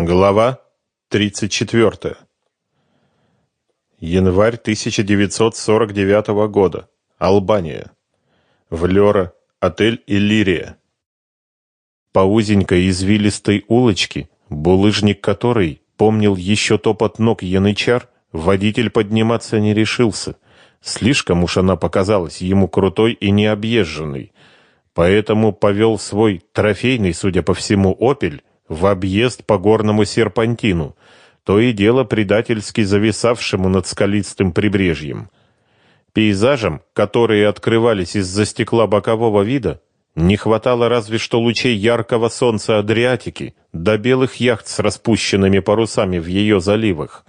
Глава 34. Январь 1949 года. Албания. Влёра, отель Иллирия. По узенькой извилистой улочке, булыжник которой помнил еще топот ног янычар, водитель подниматься не решился. Слишком уж она показалась ему крутой и необъезженной. Поэтому повел свой трофейный, судя по всему, «Опель» в объезд по горному серпантину, то и дело предательски зависавшему над скалистым прибрежьем. Пейзажам, которые открывались из-за стекла бокового вида, не хватало разве что лучей яркого солнца Адриатики до белых яхт с распущенными парусами в ее заливах.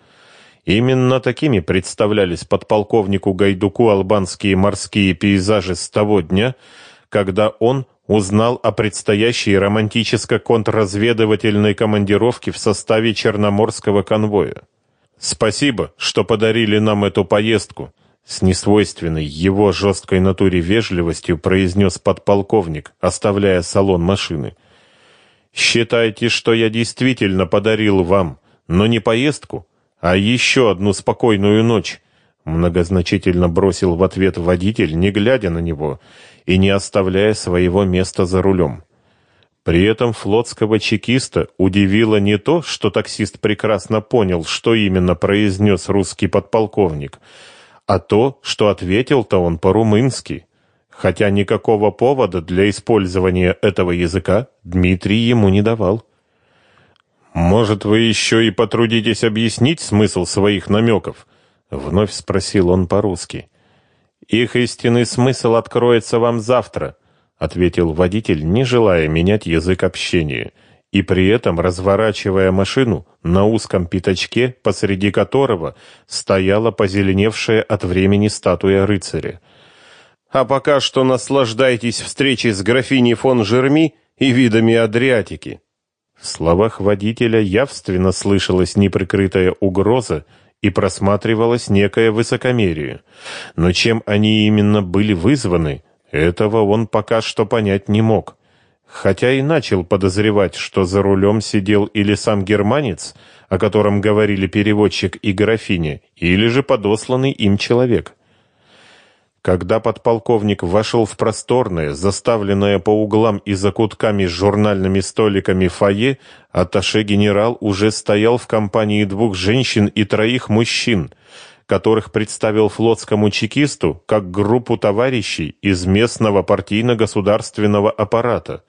Именно такими представлялись подполковнику Гайдуку албанские морские пейзажи с того дня, когда он узнал о предстоящей романтическо-контрразведывательной командировке в составе Черноморского конвоя. Спасибо, что подарили нам эту поездку, с несвойственной его жесткой натуре вежливостью произнес подполковник, оставляя салон машины. Считайте, что я действительно подарил вам, но не поездку, а еще одну спокойную ночь Многозначительно бросил в ответ водитель, не глядя на него и не оставляя своего места за рулем. При этом флотского чекиста удивило не то, что таксист прекрасно понял, что именно произнес русский подполковник, а то, что ответил-то он по-румынски, хотя никакого повода для использования этого языка Дмитрий ему не давал. «Может, вы еще и потрудитесь объяснить смысл своих намеков?» Вновь спросил он по-русски. «Их истинный смысл откроется вам завтра», — ответил водитель, не желая менять язык общения, и при этом разворачивая машину на узком пятачке, посреди которого стояла позеленевшая от времени статуя рыцаря. «А пока что наслаждайтесь встречей с графиней фон Жерми и видами Адриатики». В словах водителя явственно слышалась неприкрытая угроза и просматривалось некое высокомерие. Но чем они именно были вызваны, этого он пока что понять не мог. Хотя и начал подозревать, что за рулем сидел или сам германец, о котором говорили переводчик и графиня, или же подосланный им человек. Когда подполковник вошел в просторное, заставленное по углам и закутками с журнальными столиками фойе, атташе-генерал уже стоял в компании двух женщин и троих мужчин, которых представил флотскому чекисту как группу товарищей из местного партийно-государственного аппарата.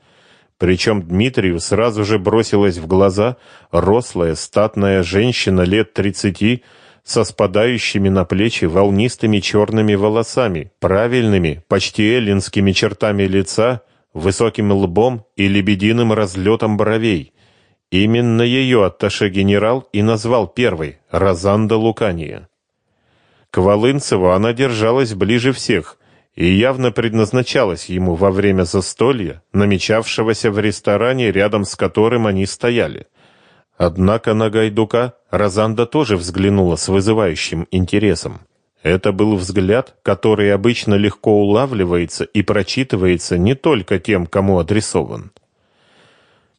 Причем Дмитрию сразу же бросилась в глаза рослая, статная женщина лет тридцати, со спадающими на плечи волнистыми черными волосами, правильными, почти эллинскими чертами лица, высоким лбом и лебединым разлетом бровей. Именно ее атташе-генерал и назвал первой – Розанда Лукания. К Волынцеву она держалась ближе всех и явно предназначалась ему во время застолья, намечавшегося в ресторане, рядом с которым они стояли – Однако на Гайдука Розанда тоже взглянула с вызывающим интересом. Это был взгляд, который обычно легко улавливается и прочитывается не только тем, кому адресован.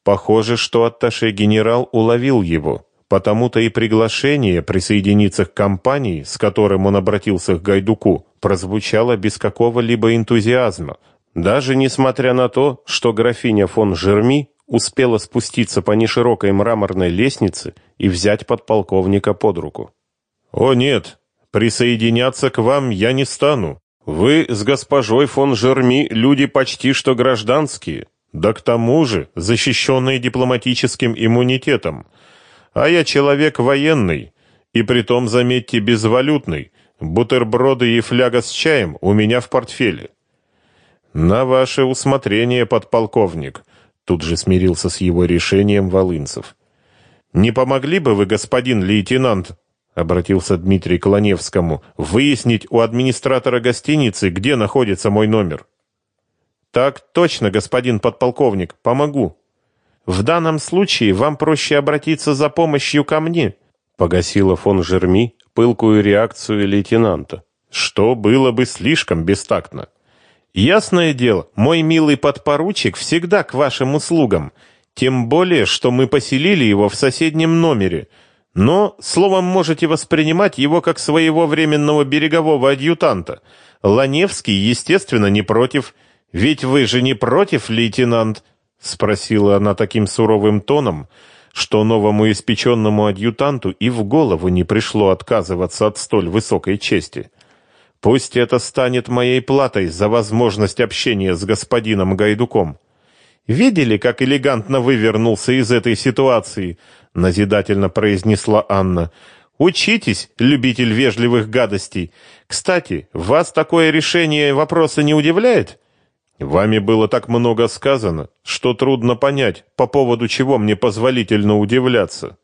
Похоже, что атташе-генерал уловил его, потому-то и приглашение присоединиться к компании, с которым он обратился к Гайдуку, прозвучало без какого-либо энтузиазма, даже несмотря на то, что графиня фон Жерми успела спуститься по неширокой мраморной лестнице и взять подполковника под руку. «О нет, присоединяться к вам я не стану. Вы с госпожой фон Жерми люди почти что гражданские, да к тому же защищенные дипломатическим иммунитетом. А я человек военный, и притом, заметьте, безвалютный. Бутерброды и фляга с чаем у меня в портфеле». «На ваше усмотрение, подполковник», Тут же смирился с его решением Волынцев. «Не помогли бы вы, господин лейтенант?» — обратился Дмитрий к Ланевскому. «Выяснить у администратора гостиницы, где находится мой номер». «Так точно, господин подполковник, помогу. В данном случае вам проще обратиться за помощью ко мне», — погасила фон Жерми пылкую реакцию лейтенанта, что было бы слишком бестактно. Ясное дело, мой милый подпоручик всегда к вашим услугам. Тем более, что мы поселили его в соседнем номере. Но, словом, можете воспринимать его как своего временного берегового адъютанта. Ланевский, естественно, не против. Ведь вы же не против, лейтенант? Спросила она таким суровым тоном, что новому испеченному адъютанту и в голову не пришло отказываться от столь высокой чести. Пусть это станет моей платой за возможность общения с господином Гайдуком. Видели, как элегантно вывернулся из этой ситуации? назидательно произнесла Анна. Учитесь, любитель вежливых гадостей. Кстати, вас такое решение вопроса не удивляет? Вами было так много сказано, что трудно понять, по поводу чего мне позволительно удивляться.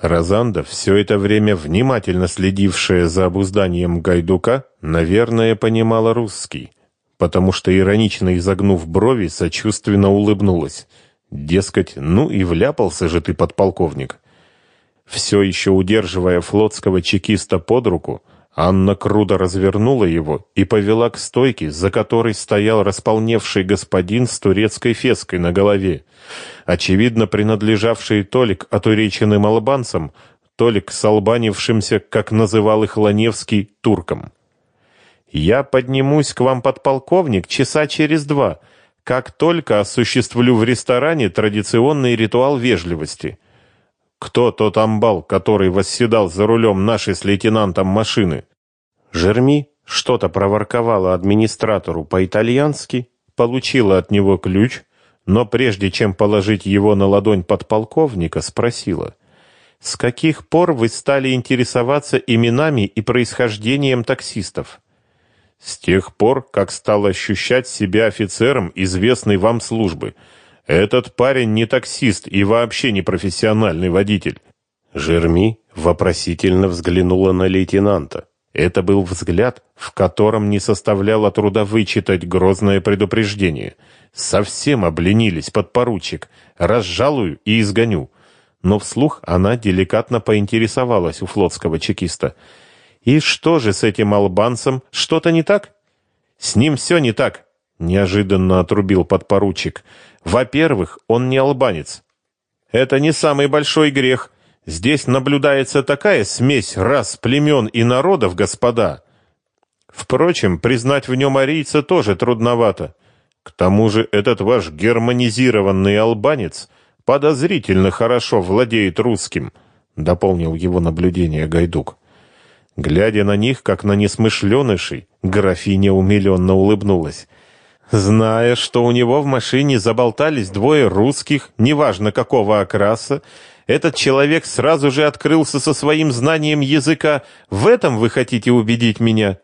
Розанда, все это время внимательно следившая за обузданием Гайдука, наверное, понимала русский, потому что иронично изогнув брови, сочувственно улыбнулась. Дескать, ну и вляпался же ты, подполковник. Все еще удерживая флотского чекиста под руку, Анна круто развернула его и повела к стойке, за которой стоял располневший господин с турецкой феской на голове, очевидно принадлежавший Толик отуреченным албанцам, Толик с албанившимся, как называл их Ланевский, турком. «Я поднимусь к вам, подполковник, часа через два, как только осуществлю в ресторане традиционный ритуал вежливости». Кто тот амбал, который восседал за рулем нашей с лейтенантом машины? Жерми что-то проворковала администратору по-итальянски, получила от него ключ, но прежде чем положить его на ладонь подполковника, спросила: "С каких пор вы стали интересоваться именами и происхождением таксистов?" "С тех пор, как стал ощущать себя офицером известной вам службы", этот парень не таксист и вообще не профессиональный водитель. Жерми вопросительно взглянула на лейтенанта. Это был взгляд, в котором не составляло труда вычитать грозное предупреждение. Совсем обленились, подпоручик. Разжалую и изгоню. Но вслух она деликатно поинтересовалась у флотского чекиста. «И что же с этим албанцем? Что-то не так?» «С ним все не так», — неожиданно отрубил подпоручик. Во-первых, он не албанец. Это не самый большой грех. Здесь наблюдается такая смесь рас, племен и народов, господа. Впрочем, признать в нем арийца тоже трудновато. К тому же этот ваш германизированный албанец подозрительно хорошо владеет русским, дополнил его наблюдение Гайдук. Глядя на них, как на несмышленышей, графиня умиленно улыбнулась. Зная, что у него в машине заболтались двое русских, неважно какого окраса, этот человек сразу же открылся со своим знанием языка. В этом вы хотите убедить меня?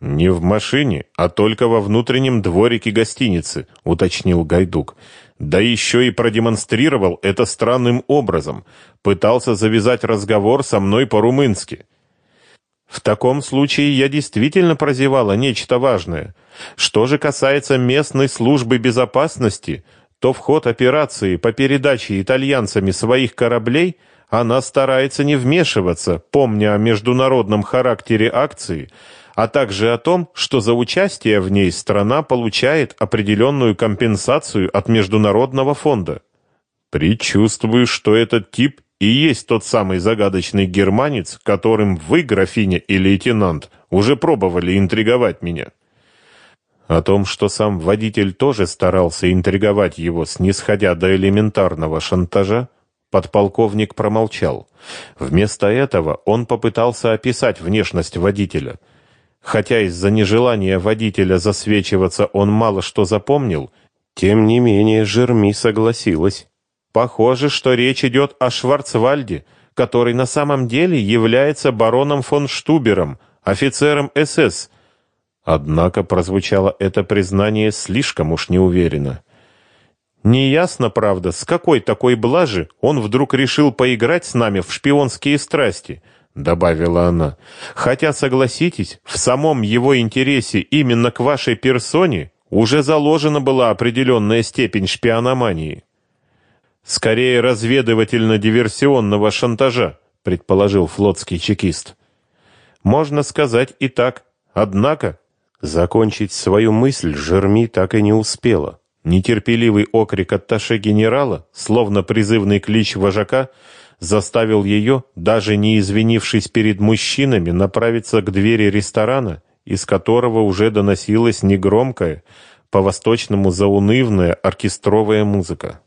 Не в машине, а только во внутреннем дворике гостиницы, уточнил Гайдук. Да еще и продемонстрировал это странным образом. Пытался завязать разговор со мной по-румынски. В таком случае я действительно прозевала нечто важное. Что же касается местной службы безопасности, то в ход операции по передаче итальянцами своих кораблей она старается не вмешиваться, помня о международном характере акции, а также о том, что за участие в ней страна получает определенную компенсацию от международного фонда. Предчувствую, что этот тип и есть тот самый загадочный германец, которым вы, графиня и лейтенант, уже пробовали интриговать меня. О том, что сам водитель тоже старался интриговать его, снисходя до элементарного шантажа, подполковник промолчал. Вместо этого он попытался описать внешность водителя. Хотя из-за нежелания водителя засвечиваться он мало что запомнил, тем не менее Жерми согласилась. Похоже, что речь идет о Шварцвальде, который на самом деле является бароном фон Штубером, офицером СС. Однако прозвучало это признание слишком уж неуверенно. Неясно, правда, с какой такой блажи он вдруг решил поиграть с нами в шпионские страсти, добавила она. Хотя, согласитесь, в самом его интересе именно к вашей персоне уже заложена была определенная степень шпиономании. Скорее разведывательно-диверсионного шантажа, предположил флотский чекист. Можно сказать и так. Однако закончить свою мысль Жерми так и не успела. Нетерпеливый окрик атташе генерала, словно призывный клич вожака, заставил ее, даже не извинившись перед мужчинами, направиться к двери ресторана, из которого уже доносилась негромкая, по-восточному заунывная оркестровая музыка.